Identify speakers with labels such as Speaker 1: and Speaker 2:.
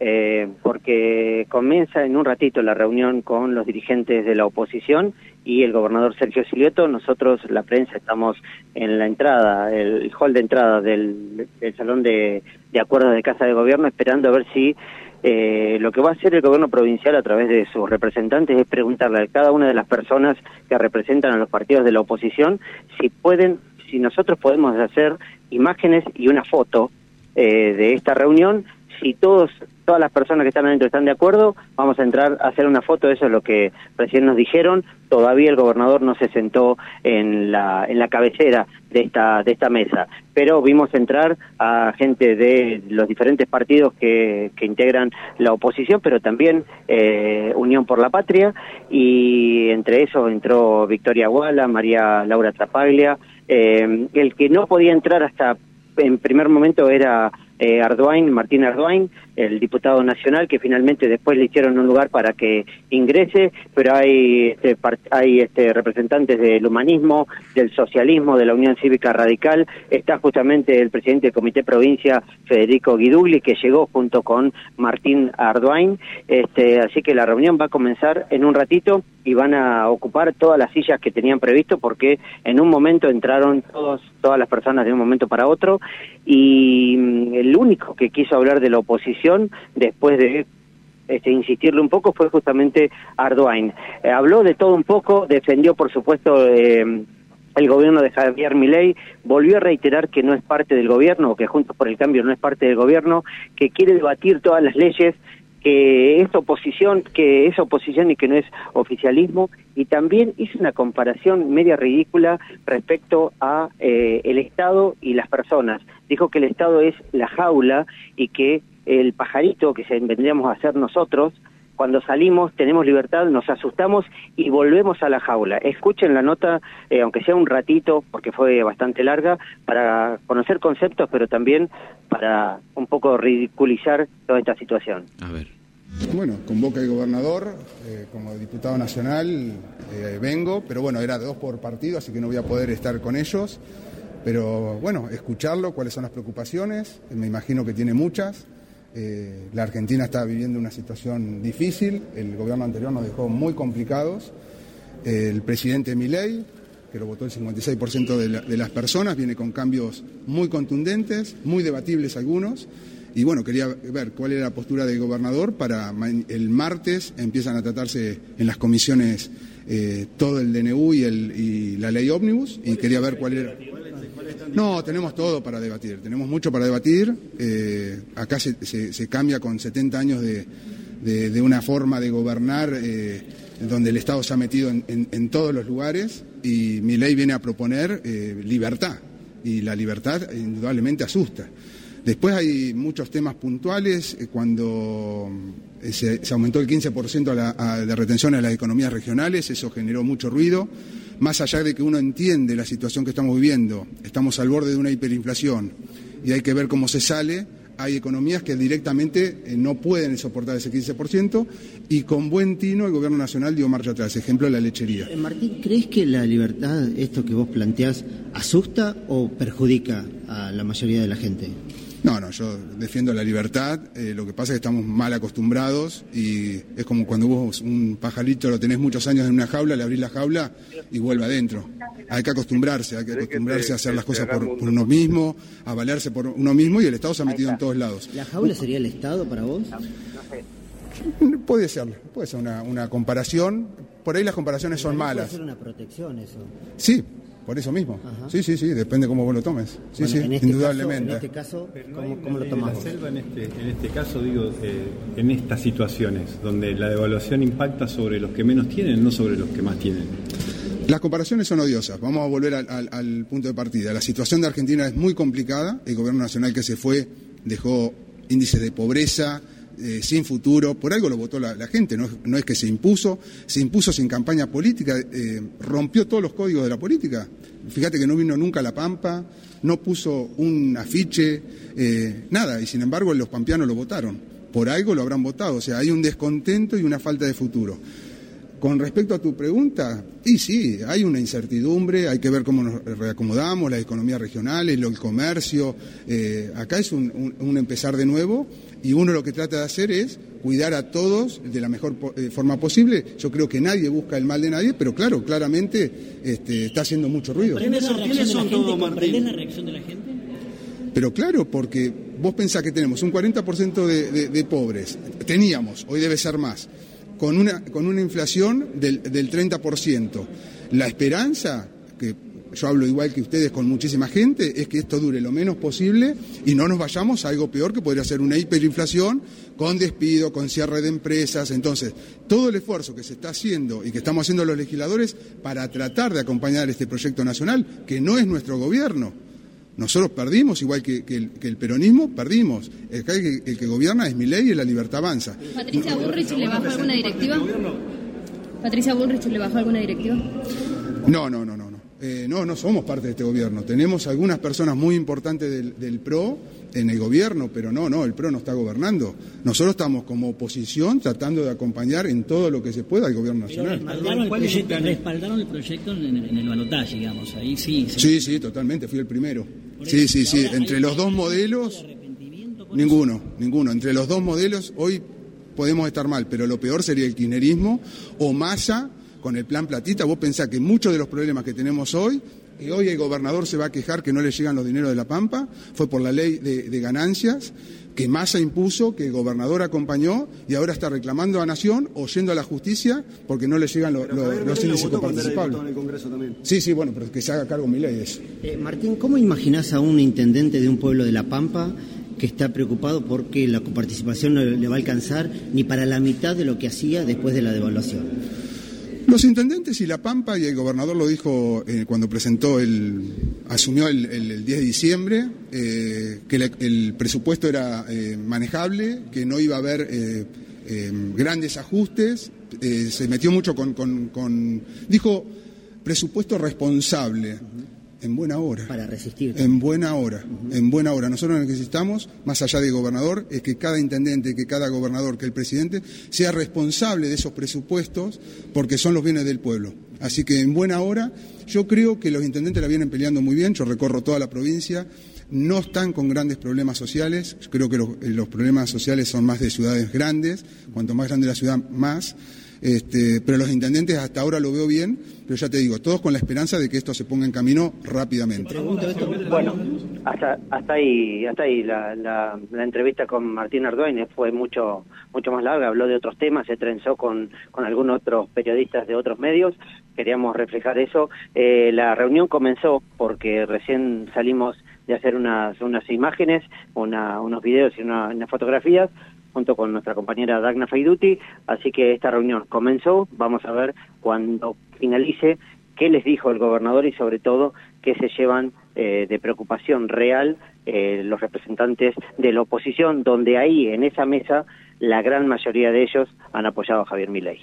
Speaker 1: eh, porque comienza en un ratito la reunión con los dirigentes de la oposición y el gobernador Sergio Silioto. Nosotros, la prensa, estamos en la entrada, el hall de entrada del, salón de, de acuerdos de Casa de Gobierno, esperando a ver si eh, lo que va a hacer el gobierno provincial a través de sus representantes es preguntarle a cada una de las personas que representan a los partidos de la oposición si pueden, si nosotros podemos hacer imágenes y una foto eh, de esta reunión si todos todas las personas que están adentro están de acuerdo, vamos a entrar a hacer una foto, eso es lo que recién nos dijeron. Todavía el gobernador no se sentó en la, en la cabecera de esta, de esta mesa, pero vimos entrar a gente de los diferentes partidos que, que integran la oposición, pero también eh, Unión por la Patria, y entre esos entró Victoria Guala, María Laura Trapaglia. Eh, el que no podía entrar hasta en primer momento era eh, Arduin, Martín Arduin, el diputado nacional, que finalmente después le hicieron un lugar para que ingrese, pero hay, este, hay este, representantes del humanismo, del socialismo, de la Unión Cívica Radical, está justamente el presidente del Comité Provincia, Federico Guidugli, que llegó junto con Martín Arduin, este, así que la reunión va a comenzar en un ratito y van a ocupar todas las sillas que tenían previsto porque en un momento entraron todos todas las personas de un momento para otro y mm, el único que quiso hablar de la oposición después de este, insistirle un poco fue justamente Ardoain. Eh, habló de todo un poco, defendió por supuesto eh, el gobierno de Javier Milei, volvió a reiterar que no es parte del gobierno, que Juntos por el Cambio no es parte del gobierno, que quiere debatir todas las leyes que es oposición, que es oposición y que no es oficialismo, y también hizo una comparación media ridícula respecto a eh, el Estado y las personas. Dijo que el Estado es la jaula y que el pajarito que se vendríamos a hacer nosotros, cuando salimos tenemos libertad, nos asustamos y volvemos a la jaula. Escuchen la nota, eh, aunque sea un ratito, porque fue bastante larga, para conocer conceptos, pero también para un poco ridiculizar toda esta situación.
Speaker 2: Bueno, convoca el gobernador, eh, como diputado nacional eh, vengo, pero bueno, era dos por partido, así que no voy a poder estar con ellos. Pero bueno, escucharlo, cuáles son las preocupaciones, me imagino que tiene muchas. Eh, la Argentina está viviendo una situación difícil, el gobierno anterior nos dejó muy complicados. el presidente Milei, que lo votó el 56% de, de las personas, viene con cambios muy contundentes, muy debatibles algunos. Y bueno, quería ver cuál era la postura del gobernador para el martes empiezan a tratarse en las comisiones eh, todo el DNU y, el, y la ley ómnibus y quería ver cuál era. No, tenemos todo para debatir, tenemos mucho para debatir. Eh, acá se, se, cambia con 70 años de, de, una forma de gobernar eh, donde el Estado se ha metido en, en, todos los lugares y mi ley viene a proponer libertad y la libertad indudablemente asusta. Después hay muchos temas puntuales, eh, cuando eh, se, aumentó el 15% de retención a las economías regionales, eso generó mucho ruido. Más allá de que uno entiende la situación que estamos viviendo, estamos al borde de una hiperinflación y hay que ver cómo se sale, hay economías que directamente eh, no pueden soportar ese 15% y con buen tino el Gobierno Nacional dio marcha atrás. Ejemplo, la lechería.
Speaker 3: Martín, ¿crees que la libertad, esto que vos planteás, asusta o perjudica a la mayoría de la gente?
Speaker 2: No, no, yo defiendo la libertad. Eh, lo que pasa es que estamos mal acostumbrados y es como cuando vos un pajarito lo tenés muchos años en una jaula, le abrís la jaula y vuelve adentro. Hay que acostumbrarse, hay que acostumbrarse a hacer las cosas por, uno mismo, a valerse por uno mismo y el Estado se ha metido en todos lados.
Speaker 3: ¿La jaula sería el Estado para vos?
Speaker 2: Puede ser, puede ser una, una comparación. Por ahí las comparaciones son malas.
Speaker 3: Puede ser una protección eso.
Speaker 2: Sí, por eso mismo. Sí, sí, sí, depende cómo vos lo tomes. Sí, sí, este indudablemente.
Speaker 3: en este caso, ¿cómo, lo tomamos?
Speaker 4: La selva en este, en este caso, digo, eh, en estas situaciones, donde la devaluación impacta sobre los que menos tienen, no sobre los que más tienen.
Speaker 2: Las comparaciones son odiosas. Vamos a volver al, al punto de partida. La situación de Argentina es muy complicada. El gobierno nacional que se fue dejó índices de pobreza, eh, sin futuro, por algo lo votó la, gente, no, no, es que se impuso, se impuso sin campaña política, eh, rompió todos los códigos de la política. Fíjate que no vino nunca a La Pampa, no puso un afiche, eh, nada, y sin embargo los pampeanos lo votaron. Por algo lo habrán votado, o sea, hay un descontento y una falta de futuro. Con respecto a tu pregunta, y sí, hay una incertidumbre, hay que ver cómo nos reacomodamos, las economías regionales, el comercio. Eh, acá es un, empezar de nuevo y uno lo que trata de hacer es cuidar a todos de la mejor eh, forma posible. Yo creo que nadie busca el mal de nadie, pero claro, claramente este, está haciendo mucho ruido.
Speaker 5: ¿Quiénes la reacción de la gente?
Speaker 2: Pero claro, porque vos pensás que tenemos un 40% de pobres, teníamos, hoy debe ser más con una, con una inflación del, del 30%. La esperanza, que yo hablo igual que ustedes con muchísima gente, es que esto dure lo menos posible y no nos vayamos a algo peor que podría ser una hiperinflación con despido, con cierre de empresas. Entonces, todo el esfuerzo que se está haciendo y que estamos haciendo los legisladores para tratar de acompañar este proyecto nacional, que no es nuestro gobierno, nosotros perdimos, igual que, el, peronismo, perdimos. El que, el que gobierna es mi ley y la libertad avanza.
Speaker 6: ¿Patricia Bullrich le bajó alguna directiva? ¿Patricia Bullrich le bajó alguna directiva?
Speaker 2: No, no, no, no. No, eh, no, no somos parte de este gobierno. Tenemos algunas personas muy importantes del, PRO en el gobierno, pero no, no, el PRO no está gobernando. Nosotros estamos como oposición tratando de acompañar en todo lo que se pueda al gobierno nacional.
Speaker 5: Respaldaron el, proyecto, respaldaron el proyecto en, el balotaje, digamos, ahí sí.
Speaker 2: Sí, sí, totalmente, fui el primero. Sí, sí, sí. Entre los dos modelos, ninguno, ninguno. Entre los dos modelos, hoy podemos estar mal, pero lo peor sería el kirchnerismo o masa con el plan platita. Vos pensás que muchos de los problemas que tenemos hoy, que hoy el gobernador se va a quejar que no le llegan los dineros de la Pampa, fue por la ley de, ganancias que Massa impuso, que el gobernador acompañó y ahora está reclamando a Nación o yendo a la justicia porque no le llegan los índices participables. Sí, sí, bueno, pero que se haga cargo mi ley de eso.
Speaker 3: Eh, Martín, ¿cómo imaginás a un intendente de un pueblo de La Pampa que está preocupado porque la coparticipación no le va a alcanzar ni para la mitad de lo que hacía después de la devaluación?
Speaker 2: Los intendentes y La Pampa, y el gobernador lo dijo eh, cuando presentó el, asumió el, 10 de diciembre, eh, que el presupuesto era eh, manejable, que no iba a haber grandes ajustes, se metió mucho con, dijo presupuesto responsable. En buena hora.
Speaker 3: Para resistir.
Speaker 2: En buena hora, en buena hora. Nosotros necesitamos, más allá de gobernador, es que cada intendente, que cada gobernador, que el presidente, sea responsable de esos presupuestos porque son los bienes del pueblo. Así que en buena hora, yo creo que los intendentes la vienen peleando muy bien, yo recorro toda la provincia, no están con grandes problemas sociales, creo que los, los problemas sociales son más de ciudades grandes, cuanto más grande la ciudad, más. Este, pero los intendentes hasta ahora lo veo bien, pero ya te digo, todos con la esperanza de que esto se ponga en camino rápidamente.
Speaker 1: Bueno, hasta, hasta ahí, hasta ahí la, la, entrevista con Martín Arduino fue mucho, mucho más larga, habló de otros temas, se trenzó con, con algunos otros periodistas de otros medios, queríamos reflejar eso. Eh, la reunión comenzó porque recién salimos de hacer unas, unas imágenes, una, unos videos y unas fotografías junto con nuestra compañera Dagna Faiduti, así que esta reunión comenzó, vamos a ver cuando finalice qué les dijo el gobernador y sobre todo qué se llevan eh, de preocupación real eh, los representantes de la oposición, donde ahí en esa mesa la gran mayoría de ellos han apoyado a Javier Milei.